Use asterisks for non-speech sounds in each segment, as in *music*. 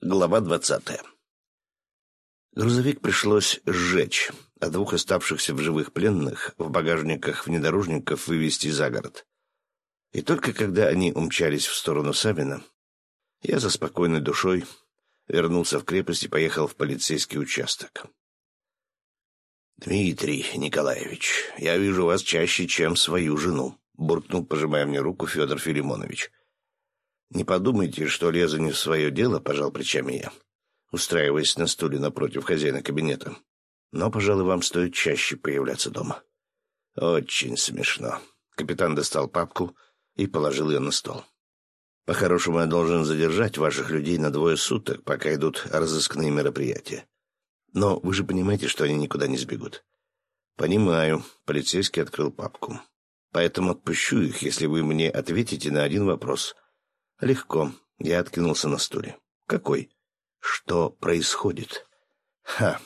Глава двадцатая. Грузовик пришлось сжечь, а двух оставшихся в живых пленных в багажниках внедорожников вывести за город. И только когда они умчались в сторону Савина, я за спокойной душой вернулся в крепость и поехал в полицейский участок. «Дмитрий Николаевич, я вижу вас чаще, чем свою жену», — буркнул, пожимая мне руку Федор Филимонович. «Не подумайте, что лезу не в свое дело», — пожал плечами я, устраиваясь на стуле напротив хозяина кабинета. «Но, пожалуй, вам стоит чаще появляться дома». «Очень смешно». Капитан достал папку и положил ее на стол. «По-хорошему, я должен задержать ваших людей на двое суток, пока идут разыскные мероприятия. Но вы же понимаете, что они никуда не сбегут». «Понимаю», — полицейский открыл папку. «Поэтому отпущу их, если вы мне ответите на один вопрос». «Легко». Я откинулся на стуле. «Какой?» «Что происходит?» «Ха!»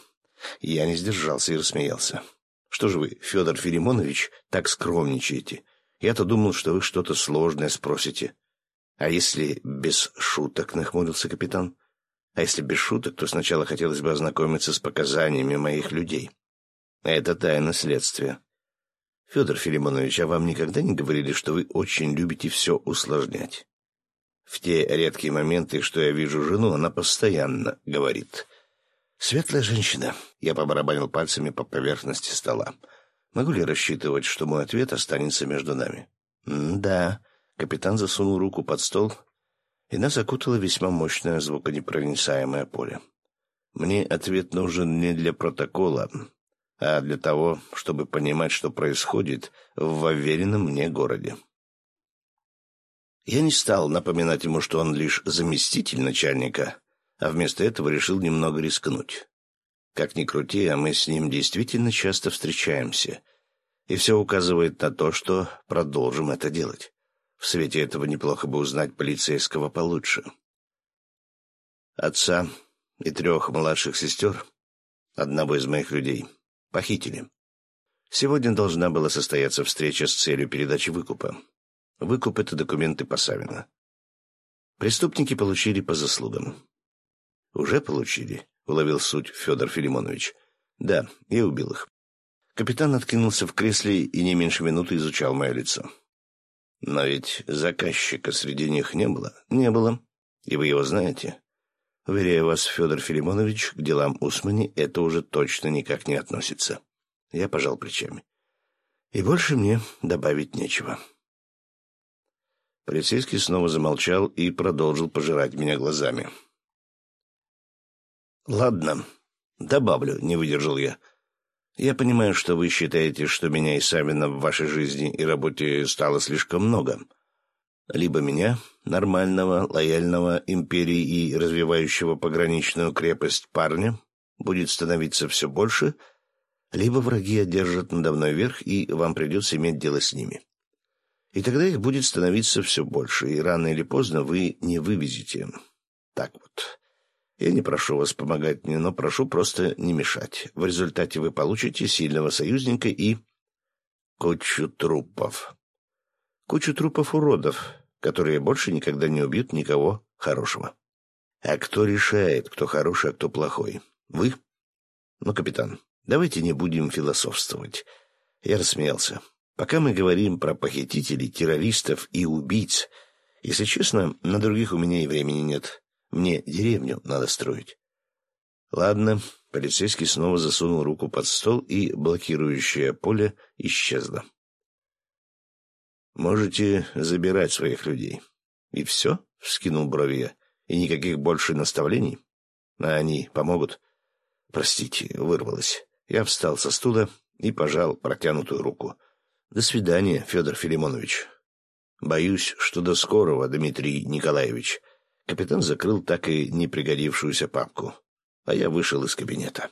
Я не сдержался и рассмеялся. «Что же вы, Федор Филимонович, так скромничаете? Я-то думал, что вы что-то сложное спросите». «А если без шуток?» — нахмурился капитан. «А если без шуток, то сначала хотелось бы ознакомиться с показаниями моих людей. Это тайна следствия». «Федор Филимонович, а вам никогда не говорили, что вы очень любите все усложнять?» В те редкие моменты, что я вижу жену, она постоянно говорит. «Светлая женщина». Я побарабанил пальцами по поверхности стола. Могу ли рассчитывать, что мой ответ останется между нами? «Да». Капитан засунул руку под стол, и нас окутало весьма мощное звуконепроницаемое поле. Мне ответ нужен не для протокола, а для того, чтобы понимать, что происходит в уверенном мне городе. Я не стал напоминать ему, что он лишь заместитель начальника, а вместо этого решил немного рискнуть. Как ни крути, а мы с ним действительно часто встречаемся, и все указывает на то, что продолжим это делать. В свете этого неплохо бы узнать полицейского получше. Отца и трех младших сестер, одного из моих людей, похитили. Сегодня должна была состояться встреча с целью передачи выкупа. Выкуп — это документы по Савина. Преступники получили по заслугам. «Уже получили?» — уловил суть Федор Филимонович. «Да, я убил их». Капитан откинулся в кресле и не меньше минуты изучал мое лицо. «Но ведь заказчика среди них не было». «Не было. И вы его знаете?» «Уверяю вас, Федор Филимонович, к делам Усмани это уже точно никак не относится». Я пожал плечами. «И больше мне добавить нечего». Полицейский снова замолчал и продолжил пожирать меня глазами. «Ладно, добавлю», — не выдержал я. «Я понимаю, что вы считаете, что меня и Савина в вашей жизни и работе стало слишком много. Либо меня, нормального, лояльного империи и развивающего пограничную крепость парня, будет становиться все больше, либо враги одержат надо мной верх, и вам придется иметь дело с ними. И тогда их будет становиться все больше, и рано или поздно вы не вывезете. Так вот. Я не прошу вас помогать мне, но прошу просто не мешать. В результате вы получите сильного союзника и... кучу трупов. Кучу трупов уродов, которые больше никогда не убьют никого хорошего. А кто решает, кто хороший, а кто плохой? Вы? Ну, капитан, давайте не будем философствовать. Я рассмеялся. Пока мы говорим про похитителей, террористов и убийц, если честно, на других у меня и времени нет. Мне деревню надо строить. Ладно, полицейский снова засунул руку под стол, и блокирующее поле исчезло. Можете забирать своих людей. И все? — вскинул брови я. И никаких больше наставлений? А они помогут? Простите, вырвалось. Я встал со стула и пожал протянутую руку. До свидания, Федор Филимонович. Боюсь, что до скорого, Дмитрий Николаевич. Капитан закрыл так и не пригодившуюся папку, а я вышел из кабинета.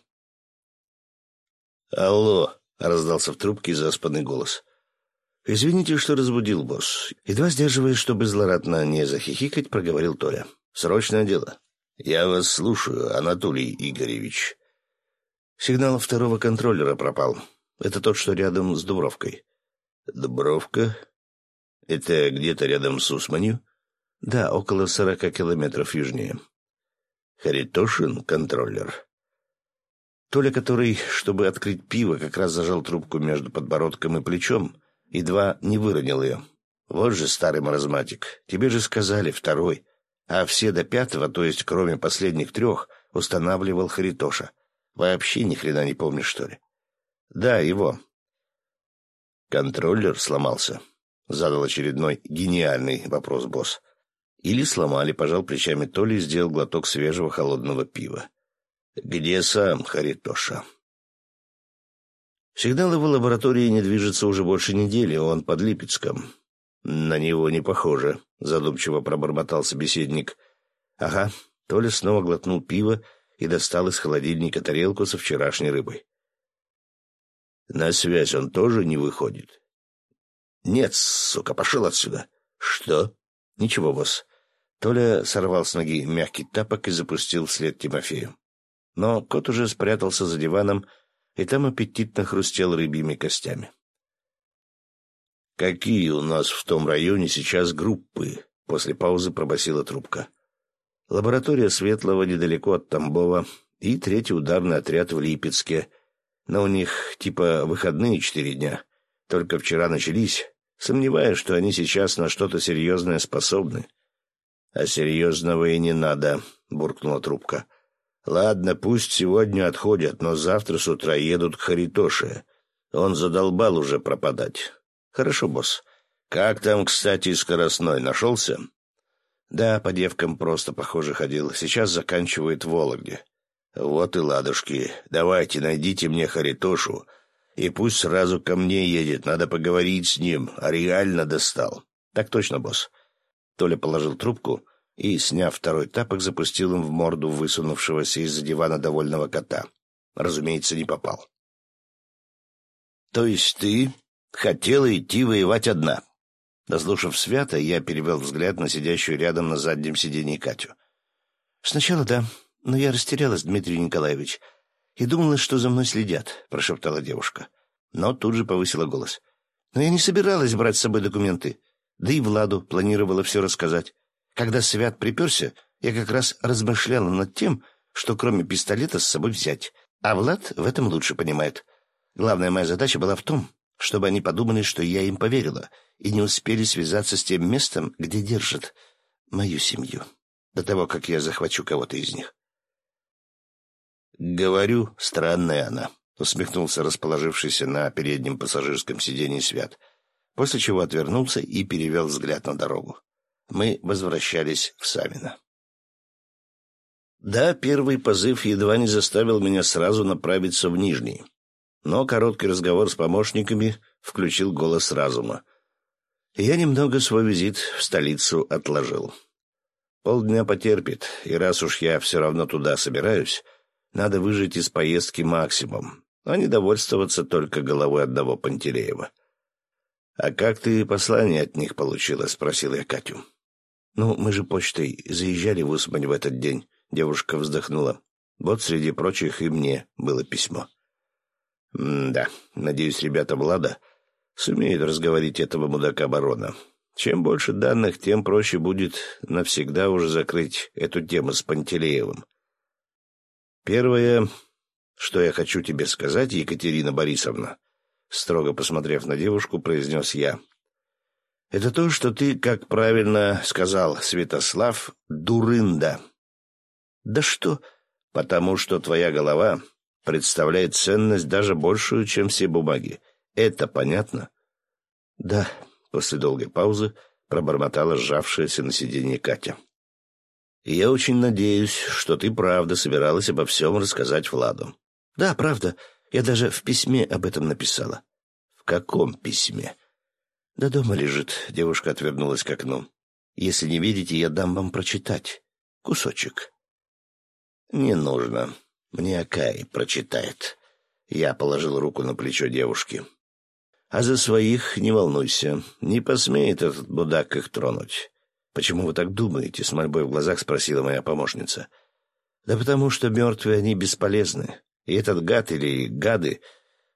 «Алло!» — раздался в трубке заспанный голос. «Извините, что разбудил, босс». Едва сдерживаясь, чтобы злорадно не захихикать, проговорил Толя. «Срочное дело». «Я вас слушаю, Анатолий Игоревич». Сигнал второго контроллера пропал. Это тот, что рядом с Дубровкой. Дубровка? Это где-то рядом с Усманью? Да, около сорока километров южнее. Харитошин — контроллер. Толя, который, чтобы открыть пиво, как раз зажал трубку между подбородком и плечом, едва не выронил ее. Вот же старый маразматик. Тебе же сказали, второй. А все до пятого, то есть кроме последних трех, устанавливал Харитоша. Вообще ни хрена не помнишь, что ли? Да, его. Контроллер сломался. Задал очередной гениальный вопрос босс. Или сломали, пожал плечами Толи и сделал глоток свежего холодного пива. «Где сам Харитоша?» Сигнал его лаборатории не движется уже больше недели, он под Липецком. На него не похоже, задумчиво пробормотал собеседник. Ага, Толя снова глотнул пиво и достал из холодильника тарелку со вчерашней рыбой. На связь он тоже не выходит. Нет, сука, пошел отсюда. Что? Ничего, босс. Толя сорвал с ноги мягкий тапок и запустил вслед Тимофею. Но кот уже спрятался за диваном, и там аппетитно хрустел рыбьими костями. «Какие у нас в том районе сейчас группы?» — после паузы пробасила трубка. «Лаборатория Светлого недалеко от Тамбова и третий ударный отряд в Липецке. Но у них типа выходные четыре дня. Только вчера начались. Сомневаюсь, что они сейчас на что-то серьезное способны». «А серьезного и не надо», — буркнула трубка. «Ладно, пусть сегодня отходят, но завтра с утра едут к Харитоше. Он задолбал уже пропадать. Хорошо, босс. Как там, кстати, скоростной? Нашелся?» «Да, по девкам просто, похоже, ходил. Сейчас заканчивает в Вологде». «Вот и ладушки. Давайте, найдите мне Харитошу, и пусть сразу ко мне едет. Надо поговорить с ним, а реально достал». «Так точно, босс». Толя положил трубку и, сняв второй тапок, запустил им в морду высунувшегося из-за дивана довольного кота. Разумеется, не попал. «То есть ты хотела идти воевать одна?» Дослушав свято, я перевел взгляд на сидящую рядом на заднем сиденье Катю. «Сначала да, но я растерялась, Дмитрий Николаевич, и думала, что за мной следят», — прошептала девушка. Но тут же повысила голос. «Но я не собиралась брать с собой документы. Да и Владу планировала все рассказать. Когда Свят приперся, я как раз размышляла над тем, что кроме пистолета с собой взять. А Влад в этом лучше понимает. Главная моя задача была в том, чтобы они подумали, что я им поверила, и не успели связаться с тем местом, где держат мою семью, до того, как я захвачу кого-то из них. «Говорю, странная она», — усмехнулся расположившийся на переднем пассажирском сиденье Свят — после чего отвернулся и перевел взгляд на дорогу. Мы возвращались в Савино. Да, первый позыв едва не заставил меня сразу направиться в Нижний, но короткий разговор с помощниками включил голос разума. Я немного свой визит в столицу отложил. Полдня потерпит, и раз уж я все равно туда собираюсь, надо выжить из поездки максимум, а не довольствоваться только головой одного Пантелеева. «А как ты послание от них получила?» — спросил я Катю. «Ну, мы же почтой заезжали в Усмань в этот день», — девушка вздохнула. «Вот среди прочих и мне было письмо». «Да, надеюсь, ребята Влада сумеют разговорить этого мудака барона. Чем больше данных, тем проще будет навсегда уже закрыть эту тему с Пантелеевым. Первое, что я хочу тебе сказать, Екатерина Борисовна — строго посмотрев на девушку, произнес я. «Это то, что ты, как правильно сказал Святослав, дурында». «Да что?» «Потому что твоя голова представляет ценность даже большую, чем все бумаги. Это понятно?» «Да», — после долгой паузы пробормотала сжавшаяся на сиденье Катя. «Я очень надеюсь, что ты правда собиралась обо всем рассказать Владу». «Да, правда. Я даже в письме об этом написала. В каком письме? Да дома лежит. Девушка отвернулась к окну. Если не видите, я дам вам прочитать. Кусочек. Не нужно. Мне Акай прочитает. Я положил руку на плечо девушки. А за своих не волнуйся. Не посмеет этот будак их тронуть. «Почему вы так думаете?» — с мольбой в глазах спросила моя помощница. «Да потому что мертвые они бесполезны. И этот гад или гады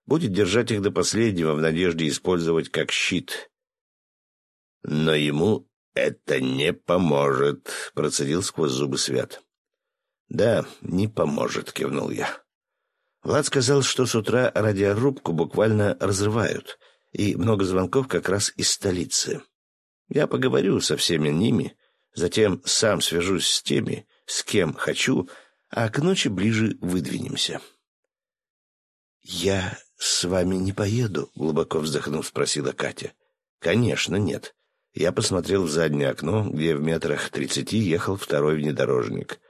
будет держать их до последнего в надежде использовать как щит. Но ему это не поможет, процедил сквозь зубы Свят. «Да, не поможет», — кивнул я. Влад сказал, что с утра радиорубку буквально разрывают, и много звонков как раз из столицы. Я поговорю со всеми ними, затем сам свяжусь с теми, с кем хочу, а к ночи ближе выдвинемся. «Я с вами не поеду?» — глубоко вздохнув, спросила Катя. «Конечно, нет». Я посмотрел в заднее окно, где в метрах тридцати ехал второй внедорожник.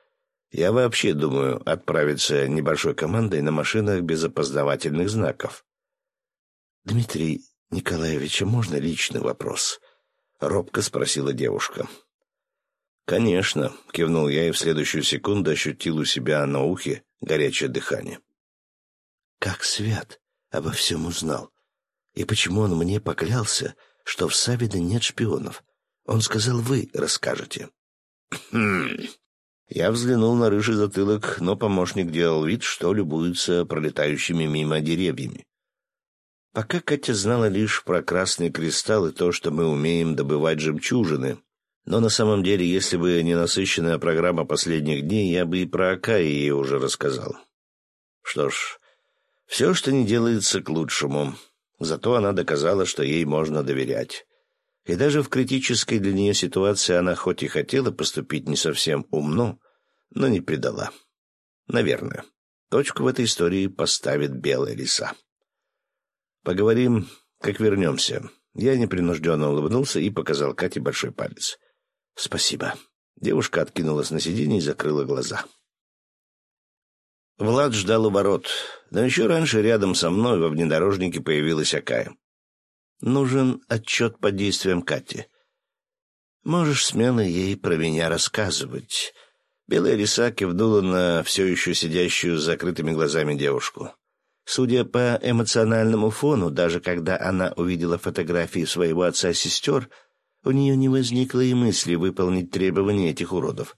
Я вообще думаю отправиться небольшой командой на машинах без опознавательных знаков. «Дмитрий Николаевич, а можно личный вопрос?» — робко спросила девушка. «Конечно», — кивнул я и в следующую секунду ощутил у себя на ухе горячее дыхание. «Как Свят обо всем узнал? И почему он мне поклялся, что в Савиде нет шпионов? Он сказал, вы расскажете». «Хм...» *clears throat* Я взглянул на рыжий затылок, но помощник делал вид, что любуется пролетающими мимо деревьями. Пока Катя знала лишь про красный кристалл и то, что мы умеем добывать жемчужины, но на самом деле, если бы не насыщенная программа последних дней, я бы и про Акаи ей уже рассказал. Что ж, все, что не делается к лучшему. Зато она доказала, что ей можно доверять. И даже в критической для нее ситуации она хоть и хотела поступить не совсем умно, но не предала. Наверное. Точку в этой истории поставит белая лиса. Поговорим, как вернемся. Я непринужденно улыбнулся и показал Кате большой палец. «Спасибо». Девушка откинулась на сиденье и закрыла глаза. Влад ждал у ворот, но еще раньше рядом со мной во внедорожнике появилась Акая. «Нужен отчет по действиям Кати. Можешь смело ей про меня рассказывать». Белая лиса кивнула на все еще сидящую с закрытыми глазами девушку. Судя по эмоциональному фону, даже когда она увидела фотографии своего отца и сестер — у нее не возникло и мысли выполнить требования этих уродов.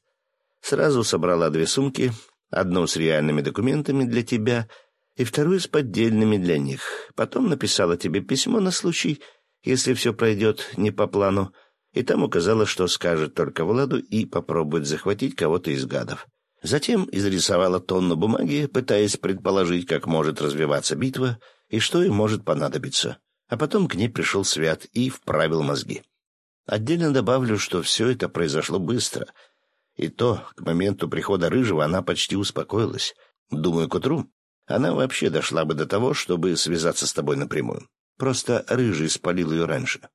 Сразу собрала две сумки, одну с реальными документами для тебя и вторую с поддельными для них. Потом написала тебе письмо на случай, если все пройдет не по плану, и там указала, что скажет только Владу и попробует захватить кого-то из гадов. Затем изрисовала тонну бумаги, пытаясь предположить, как может развиваться битва и что им может понадобиться. А потом к ней пришел Свят и вправил мозги. Отдельно добавлю, что все это произошло быстро. И то, к моменту прихода Рыжего она почти успокоилась. Думаю, к утру она вообще дошла бы до того, чтобы связаться с тобой напрямую. Просто Рыжий спалил ее раньше.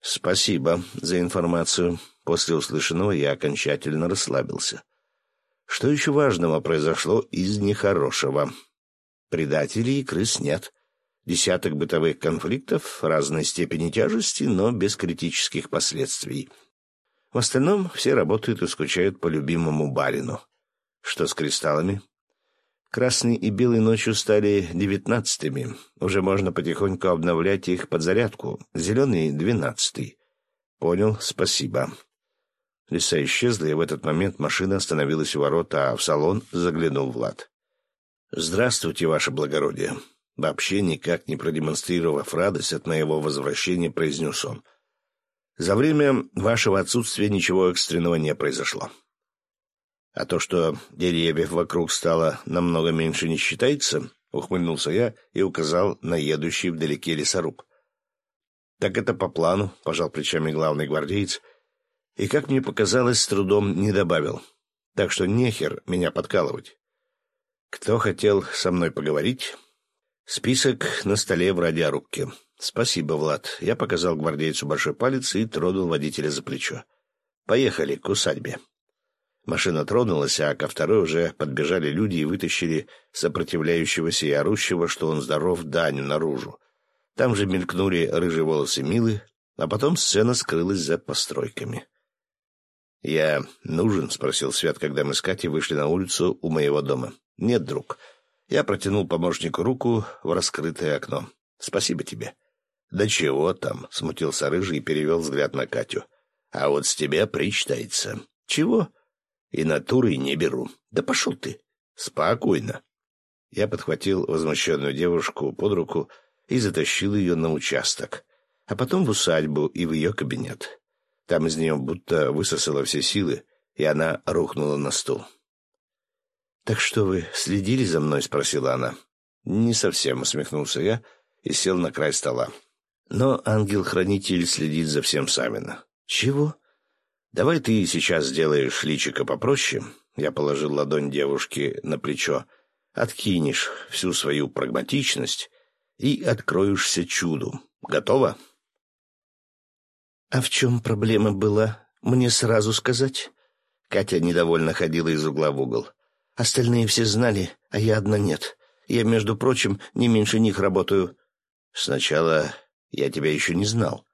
Спасибо за информацию. После услышанного я окончательно расслабился. Что еще важного произошло из нехорошего? Предателей и крыс нет. Десяток бытовых конфликтов разной степени тяжести, но без критических последствий. В остальном все работают и скучают по любимому барину. Что с кристаллами? Красный и белый ночью стали девятнадцатыми. Уже можно потихоньку обновлять их под зарядку. Зеленый — двенадцатый. Понял, спасибо. Лиса исчезла, и в этот момент машина остановилась у ворот, а в салон заглянул Влад. «Здравствуйте, ваше благородие. Вообще никак не продемонстрировав радость от моего возвращения, произнес он. «За время вашего отсутствия ничего экстренного не произошло. А то, что деревьев вокруг стало намного меньше, не считается?» — ухмыльнулся я и указал на едущий вдалеке лесоруб. «Так это по плану», — пожал плечами главный гвардеец, и, как мне показалось, с трудом не добавил. «Так что нехер меня подкалывать. Кто хотел со мной поговорить, Список на столе в радиорубке. «Спасибо, Влад». Я показал гвардейцу большой палец и тронул водителя за плечо. «Поехали к усадьбе». Машина тронулась, а ко второй уже подбежали люди и вытащили сопротивляющегося и орущего, что он здоров, Даню наружу. Там же мелькнули рыжие волосы Милы, а потом сцена скрылась за постройками. «Я нужен?» — спросил Свят, когда мы с Катей вышли на улицу у моего дома. «Нет, друг». Я протянул помощнику руку в раскрытое окно. «Спасибо тебе». «Да чего там?» — смутился Рыжий и перевел взгляд на Катю. «А вот с тебя причитается». «Чего?» «И натурой не беру». «Да пошел ты». «Спокойно». Я подхватил возмущенную девушку под руку и затащил ее на участок, а потом в усадьбу и в ее кабинет. Там из нее будто высосало все силы, и она рухнула на стул. «Так что вы следили за мной?» — спросила она. «Не совсем», — усмехнулся я и сел на край стола. «Но ангел-хранитель следит за всем Самина». «Чего?» «Давай ты сейчас сделаешь личико попроще». Я положил ладонь девушки на плечо. «Откинешь всю свою прагматичность и откроешься чуду. Готово?» «А в чем проблема была? Мне сразу сказать?» Катя недовольно ходила из угла в угол. «Остальные все знали, а я одна нет. Я, между прочим, не меньше них работаю». «Сначала я тебя еще не знал.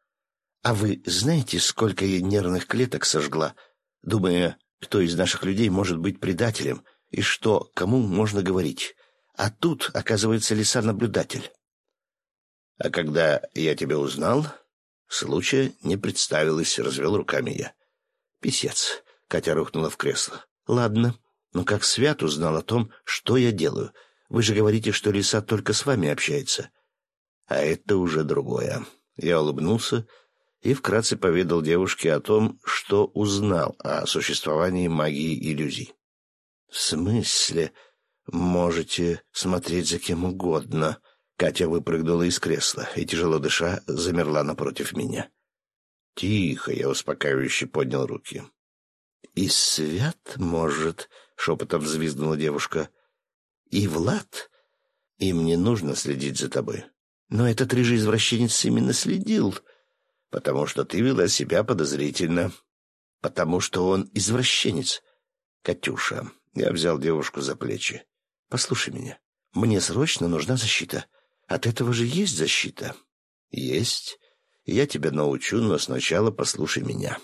А вы знаете, сколько я нервных клеток сожгла, думая, кто из наших людей может быть предателем и что, кому можно говорить? А тут, оказывается, лиса-наблюдатель». «А когда я тебя узнал, случая не представилось», — развел руками я. «Писец». Катя рухнула в кресло. «Ладно, но как Свят узнал о том, что я делаю? Вы же говорите, что лиса только с вами общается». «А это уже другое». Я улыбнулся и вкратце поведал девушке о том, что узнал о существовании магии иллюзий. «В смысле? Можете смотреть за кем угодно?» Катя выпрыгнула из кресла и, тяжело дыша, замерла напротив меня. «Тихо!» — я успокаивающе поднял руки. «И Свят, может?» — шепотом взвизгнула девушка. «И Влад? Им не нужно следить за тобой. Но этот рыжий извращенец именно следил, потому что ты вела себя подозрительно, потому что он извращенец. Катюша, я взял девушку за плечи. Послушай меня, мне срочно нужна защита. От этого же есть защита. Есть. Я тебя научу, но сначала послушай меня.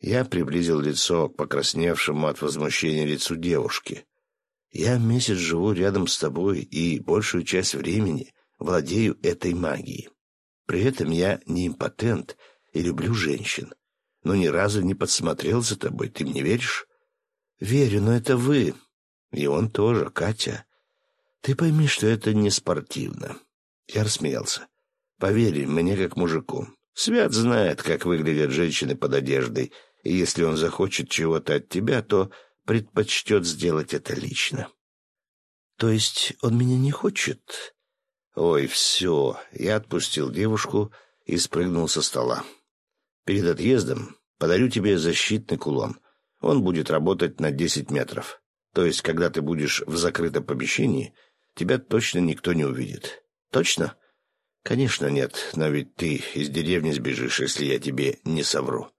Я приблизил лицо к покрасневшему от возмущения лицу девушки. «Я месяц живу рядом с тобой и большую часть времени владею этой магией. При этом я не импотент и люблю женщин. Но ни разу не подсмотрел за тобой, ты мне веришь?» «Верю, но это вы. И он тоже, Катя. Ты пойми, что это не спортивно». Я рассмеялся. «Поверь мне как мужику. Свят знает, как выглядят женщины под одеждой» и если он захочет чего-то от тебя, то предпочтет сделать это лично. То есть он меня не хочет? Ой, все, я отпустил девушку и спрыгнул со стола. Перед отъездом подарю тебе защитный кулон. Он будет работать на десять метров. То есть, когда ты будешь в закрытом помещении, тебя точно никто не увидит. Точно? Конечно, нет, но ведь ты из деревни сбежишь, если я тебе не совру.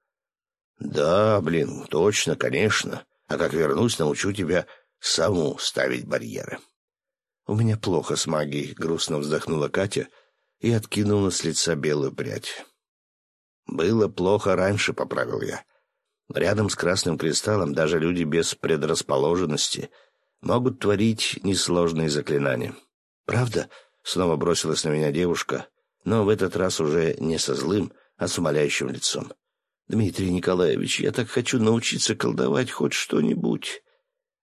«Да, блин, точно, конечно. А как вернусь, научу тебя саму ставить барьеры». «У меня плохо с магией», — грустно вздохнула Катя и откинула с лица белую прядь. «Было плохо раньше», — поправил я. «Рядом с красным кристаллом даже люди без предрасположенности могут творить несложные заклинания». «Правда?» — снова бросилась на меня девушка, но в этот раз уже не со злым, а с умоляющим лицом. Дмитрий Николаевич, я так хочу научиться колдовать хоть что-нибудь.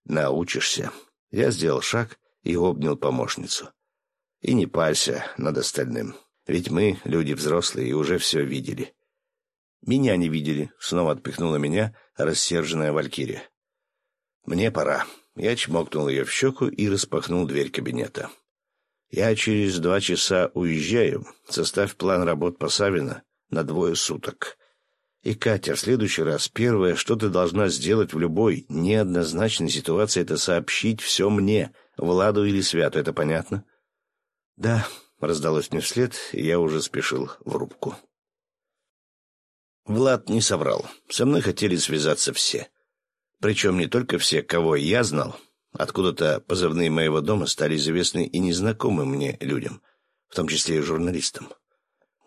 Научишься. Я сделал шаг и обнял помощницу. И не парься над остальным. Ведь мы, люди взрослые, и уже все видели. Меня не видели, снова отпихнула меня рассерженная Валькирия. Мне пора. Я чмокнул ее в щеку и распахнул дверь кабинета. Я через два часа уезжаю. Составь план работ по Савина на двое суток. И, Катя, в следующий раз первое, что ты должна сделать в любой неоднозначной ситуации, это сообщить все мне, Владу или Святу. Это понятно? Да, раздалось мне вслед, и я уже спешил в рубку. Влад не соврал. Со мной хотели связаться все. Причем не только все, кого я знал. Откуда-то позывные моего дома стали известны и незнакомым мне людям, в том числе и журналистам.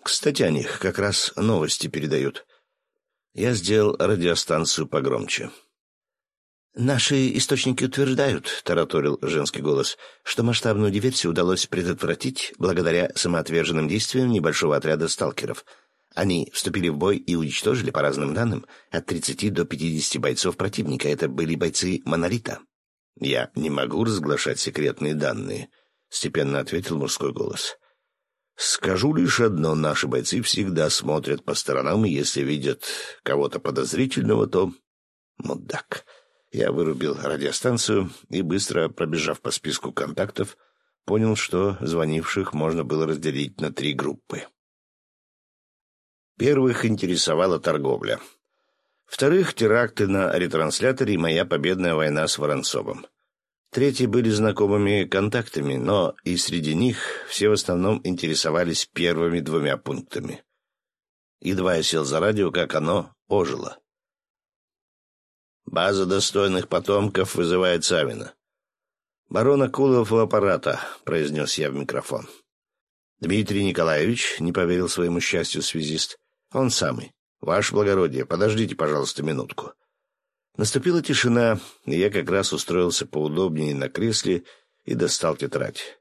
Кстати, о них как раз новости передают. Я сделал радиостанцию погромче. «Наши источники утверждают», — тараторил женский голос, «что масштабную диверсию удалось предотвратить благодаря самоотверженным действиям небольшого отряда сталкеров. Они вступили в бой и уничтожили, по разным данным, от 30 до 50 бойцов противника. Это были бойцы «Монолита». «Я не могу разглашать секретные данные», — степенно ответил мужской голос. Скажу лишь одно, наши бойцы всегда смотрят по сторонам, и если видят кого-то подозрительного, то... Мудак. Я вырубил радиостанцию и, быстро пробежав по списку контактов, понял, что звонивших можно было разделить на три группы. Первых интересовала торговля. Вторых — теракты на ретрансляторе и моя победная война с Воронцовым. Третьи были знакомыми контактами, но и среди них все в основном интересовались первыми двумя пунктами. Едва я сел за радио, как оно ожило. База достойных потомков вызывает Савина. «Барон Акулов у аппарата», — произнес я в микрофон. «Дмитрий Николаевич», — не поверил своему счастью связист, — «он самый. Ваше благородие, подождите, пожалуйста, минутку». Наступила тишина, и я как раз устроился поудобнее на кресле и достал тетрадь.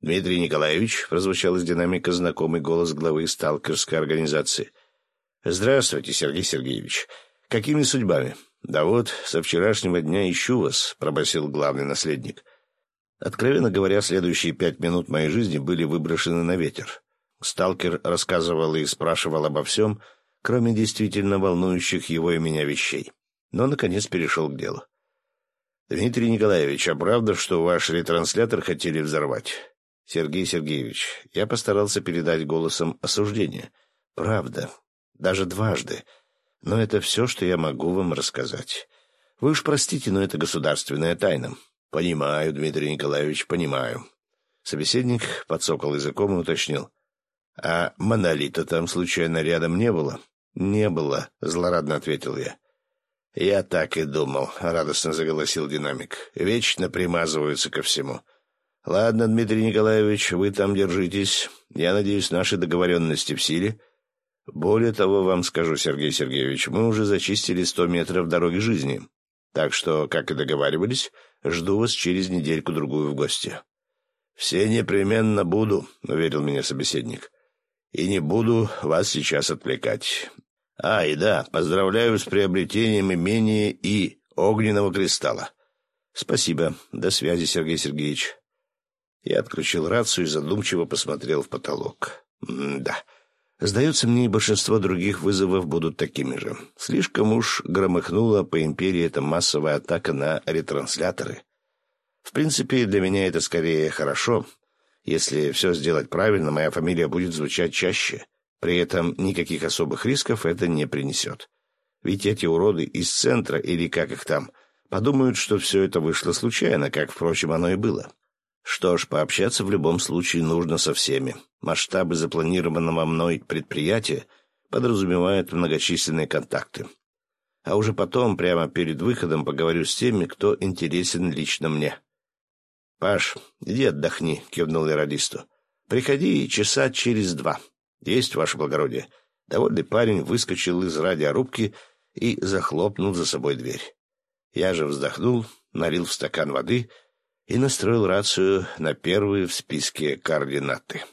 «Дмитрий Николаевич», — прозвучал из динамика знакомый голос главы сталкерской организации. «Здравствуйте, Сергей Сергеевич. Какими судьбами?» «Да вот, со вчерашнего дня ищу вас», — пробасил главный наследник. Откровенно говоря, следующие пять минут моей жизни были выброшены на ветер. Сталкер рассказывал и спрашивал обо всем, кроме действительно волнующих его и меня вещей. Но, наконец, перешел к делу. «Дмитрий Николаевич, а правда, что ваш ретранслятор хотели взорвать?» «Сергей Сергеевич, я постарался передать голосом осуждения. Правда. Даже дважды. Но это все, что я могу вам рассказать. Вы уж простите, но это государственная тайна. Понимаю, Дмитрий Николаевич, понимаю. Собеседник подсокал языком и уточнил. А монолита там случайно рядом не было? Не было, злорадно ответил я. Я так и думал, радостно заголосил динамик. Вечно примазываются ко всему. Ладно, Дмитрий Николаевич, вы там держитесь. Я надеюсь, наши договоренности в силе. — более того, вам скажу, Сергей Сергеевич, мы уже зачистили сто метров дороги жизни. Так что, как и договаривались, жду вас через недельку-другую в гости. — Все непременно буду, — уверил меня собеседник. — И не буду вас сейчас отвлекать. А, и да, поздравляю с приобретением имения и огненного кристалла. — Спасибо. До связи, Сергей Сергеевич. Я отключил рацию и задумчиво посмотрел в потолок. М да. Сдается мне, и большинство других вызовов будут такими же. Слишком уж громыхнула по империи эта массовая атака на ретрансляторы. В принципе, для меня это скорее хорошо. Если все сделать правильно, моя фамилия будет звучать чаще. При этом никаких особых рисков это не принесет. Ведь эти уроды из центра, или как их там, подумают, что все это вышло случайно, как, впрочем, оно и было. Что ж, пообщаться в любом случае нужно со всеми. Масштабы запланированного мной предприятия подразумевают многочисленные контакты. А уже потом, прямо перед выходом, поговорю с теми, кто интересен лично мне. — Паш, иди отдохни, — кивнул я радисту. — Приходи часа через два. Есть, ваше благородие. Довольный парень выскочил из радиорубки и захлопнул за собой дверь. Я же вздохнул, налил в стакан воды — и настроил рацию на первые в списке координаты.